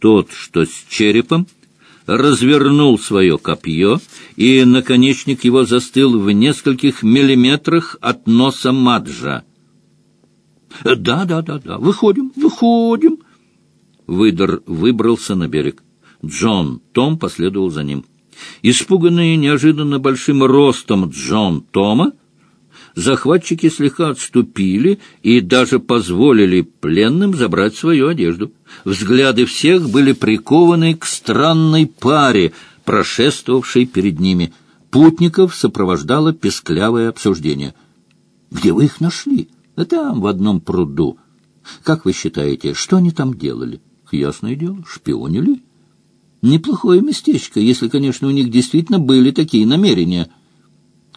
тот, что с черепом, развернул свое копье, и наконечник его застыл в нескольких миллиметрах от носа Маджа. «Да, да, да, да, выходим, выходим!» Выдор выбрался на берег. Джон Том последовал за ним. Испуганные неожиданно большим ростом Джон Тома, захватчики слегка отступили и даже позволили пленным забрать свою одежду. Взгляды всех были прикованы к странной паре, прошествовавшей перед ними. Путников сопровождало песклявое обсуждение. «Где вы их нашли?» «Да там, в одном пруду. Как вы считаете, что они там делали?» «Ясное дело, шпионили». Неплохое местечко, если, конечно, у них действительно были такие намерения.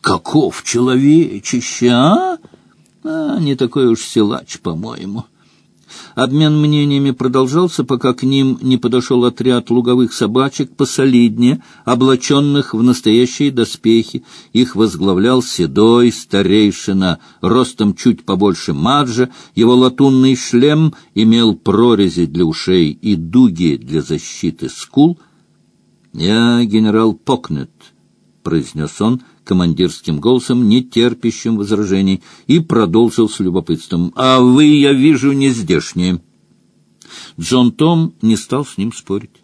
Каков человечище, а? А, не такой уж силач, по-моему. Обмен мнениями продолжался, пока к ним не подошел отряд луговых собачек посолиднее, облаченных в настоящие доспехи. Их возглавлял седой старейшина, ростом чуть побольше маджа, его латунный шлем имел прорези для ушей и дуги для защиты скул. «Я генерал Покнет», — произнес он, — командирским голосом, не терпящим возражений, и продолжил с любопытством. «А вы, я вижу, не здешние». Джон Том не стал с ним спорить.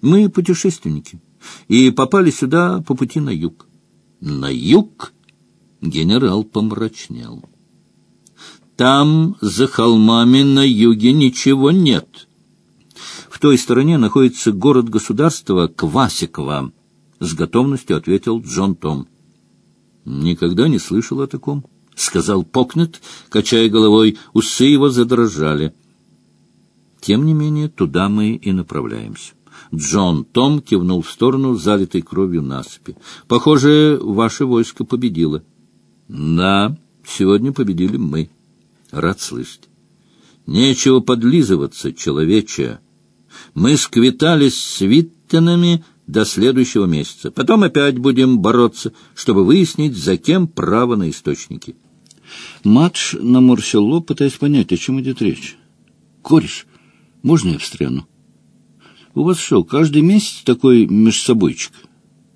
«Мы путешественники и попали сюда по пути на юг». «На юг?» — генерал помрачнел. «Там, за холмами, на юге ничего нет». В той стороне находится город-государство Квасиково, — с готовностью ответил Джон Том. Никогда не слышал о таком, — сказал Покнет, качая головой. Усы его задрожали. Тем не менее, туда мы и направляемся. Джон Том кивнул в сторону залитой кровью насыпи. Похоже, ваше войско победило. Да, сегодня победили мы. Рад слышать. Нечего подлизываться, человече. Мы сквитались с Виттенами до следующего месяца. Потом опять будем бороться, чтобы выяснить, за кем право на источники. Матш наморщил лоб, пытаясь понять, о чем идет речь. «Кореш, можно я встряну?» «У вас что, каждый месяц такой межсобойчик?»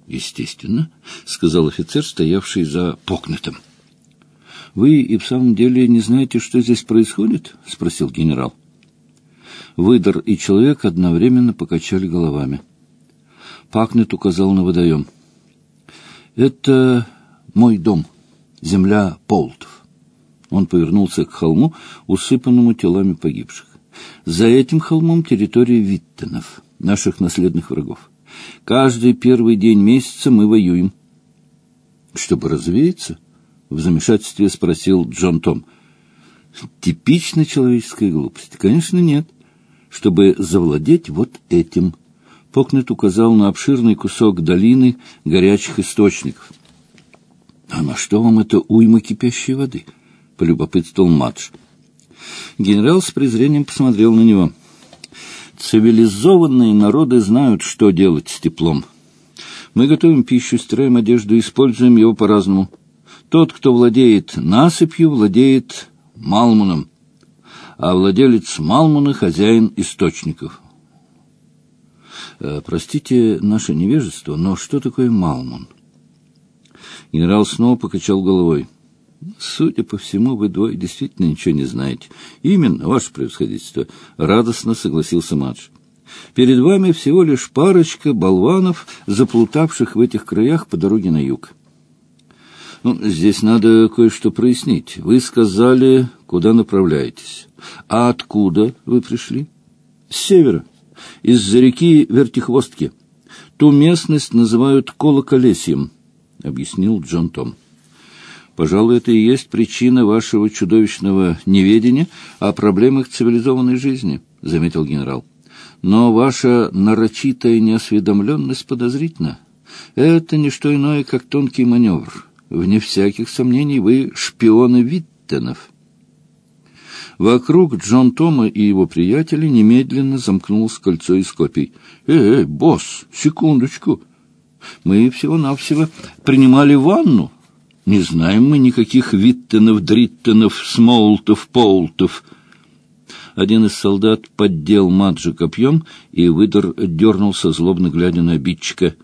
«Естественно», — сказал офицер, стоявший за покнетом. «Вы и в самом деле не знаете, что здесь происходит?» — спросил генерал. Выдор и человек одновременно покачали головами. Пакнет указал на водоем. «Это мой дом, земля Полтов». Он повернулся к холму, усыпанному телами погибших. «За этим холмом территория Виттенов, наших наследных врагов. Каждый первый день месяца мы воюем». «Чтобы развеяться?» — в замешательстве спросил Джон Том. «Типичная человеческая глупость. Конечно, нет. Чтобы завладеть вот этим». Покнет указал на обширный кусок долины горячих источников. — А на что вам это уйма кипящей воды? — полюбопытствовал Мадж. Генерал с презрением посмотрел на него. — Цивилизованные народы знают, что делать с теплом. Мы готовим пищу, строим одежду, используем его по-разному. Тот, кто владеет насыпью, владеет Малмуном, а владелец Малмуна — хозяин источников. Э, простите наше невежество, но что такое Малмун? Генерал снова покачал головой. Судя по всему, вы двое действительно ничего не знаете. Именно, ваше превосходительство, радостно согласился Мадж. Перед вами всего лишь парочка болванов, заплутавших в этих краях по дороге на юг. Ну, здесь надо кое-что прояснить. Вы сказали, куда направляетесь. А откуда вы пришли? С севера из-за реки Вертихвостки. Ту местность называют Колоколесьем, — объяснил Джон Том. Пожалуй, это и есть причина вашего чудовищного неведения о проблемах цивилизованной жизни, — заметил генерал. Но ваша нарочитая неосведомленность подозрительна. Это не что иное, как тонкий маневр. Вне всяких сомнений вы шпионы Виттенов. Вокруг Джон Тома и его приятелей немедленно замкнулось кольцо из копий. «Эй, босс, секундочку. Мы всего-навсего принимали ванну. Не знаем мы никаких Виттенов, Дриттенов, Смолтов, Полтов. Один из солдат поддел Маджи копьем, и выдор дернулся, злобно глядя на обидчика.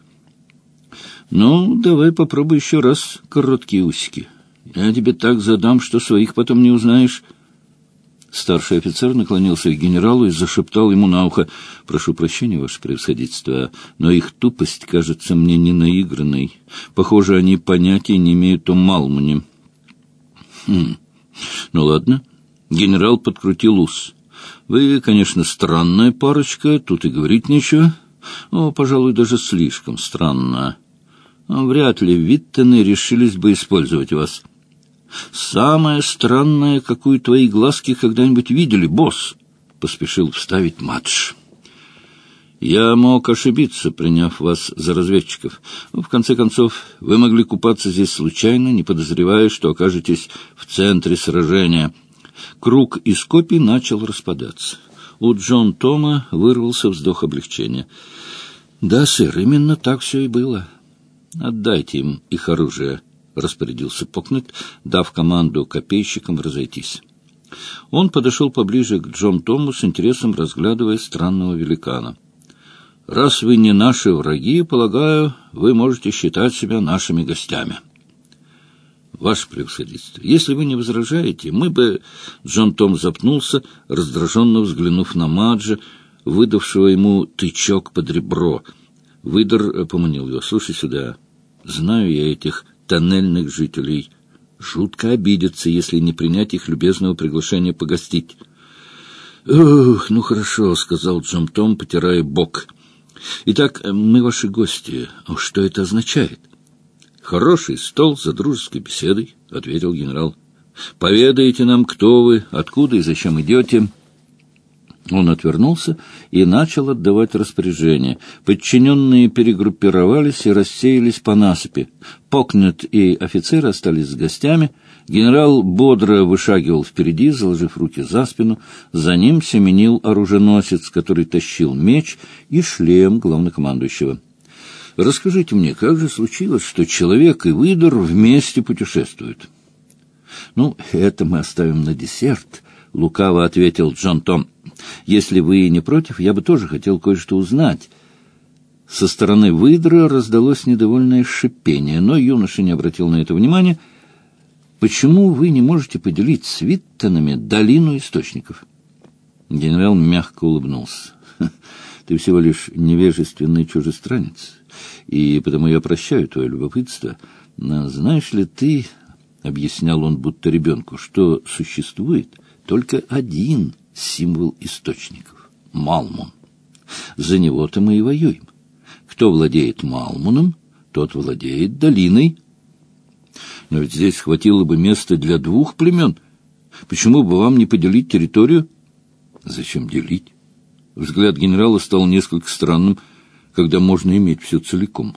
«Ну, давай попробуй еще раз короткие усики. Я тебе так задам, что своих потом не узнаешь». Старший офицер наклонился к генералу и зашептал ему на ухо. «Прошу прощения, ваше превосходительство, но их тупость кажется мне не наигранной. Похоже, они понятия не имеют о Малмане». «Хм, ну ладно». Генерал подкрутил ус. «Вы, конечно, странная парочка, тут и говорить нечего. О, пожалуй, даже слишком странно. Вряд ли Виттены решились бы использовать вас». «Самое странное, какую твои глазки когда-нибудь видели, босс!» — поспешил вставить матч. «Я мог ошибиться, приняв вас за разведчиков. В конце концов, вы могли купаться здесь случайно, не подозревая, что окажетесь в центре сражения». Круг из копий начал распадаться. У Джон Тома вырвался вздох облегчения. «Да, сэр, именно так все и было. Отдайте им их оружие». — распорядился Покнет, дав команду копейщикам разойтись. Он подошел поближе к Джон Тому с интересом, разглядывая странного великана. «Раз вы не наши враги, полагаю, вы можете считать себя нашими гостями». «Ваше превосходительство, если вы не возражаете, мы бы...» Джон Том запнулся, раздраженно взглянув на Маджа, выдавшего ему тычок под ребро. Выдор поманил его. «Слушай сюда, знаю я этих тоннельных жителей. Жутко обидятся, если не принять их любезного приглашения погостить. «Ох, ну хорошо», — сказал Джон Том, потирая бок. «Итак, мы ваши гости. Что это означает?» «Хороший стол за дружеской беседой», — ответил генерал. «Поведайте нам, кто вы, откуда и зачем идете». Он отвернулся и начал отдавать распоряжение. Подчиненные перегруппировались и рассеялись по насыпи. Покнет и офицеры остались с гостями. Генерал бодро вышагивал впереди, заложив руки за спину. За ним семенил оруженосец, который тащил меч и шлем главнокомандующего. «Расскажите мне, как же случилось, что человек и выдор вместе путешествуют?» «Ну, это мы оставим на десерт», — лукаво ответил Джон Том. Если вы не против, я бы тоже хотел кое-что узнать. Со стороны выдра раздалось недовольное шипение, но юноша не обратил на это внимания. Почему вы не можете поделить с Виттонами долину источников? Генерал мягко улыбнулся. Ты всего лишь невежественный чужестранец, и потому я прощаю твое любопытство. Но знаешь ли ты, — объяснял он будто ребенку, — что существует только один символ источников — Малмун. За него-то мы и воюем. Кто владеет Малмуном, тот владеет долиной. Но ведь здесь хватило бы места для двух племен. Почему бы вам не поделить территорию? Зачем делить? Взгляд генерала стал несколько странным, когда можно иметь все целиком.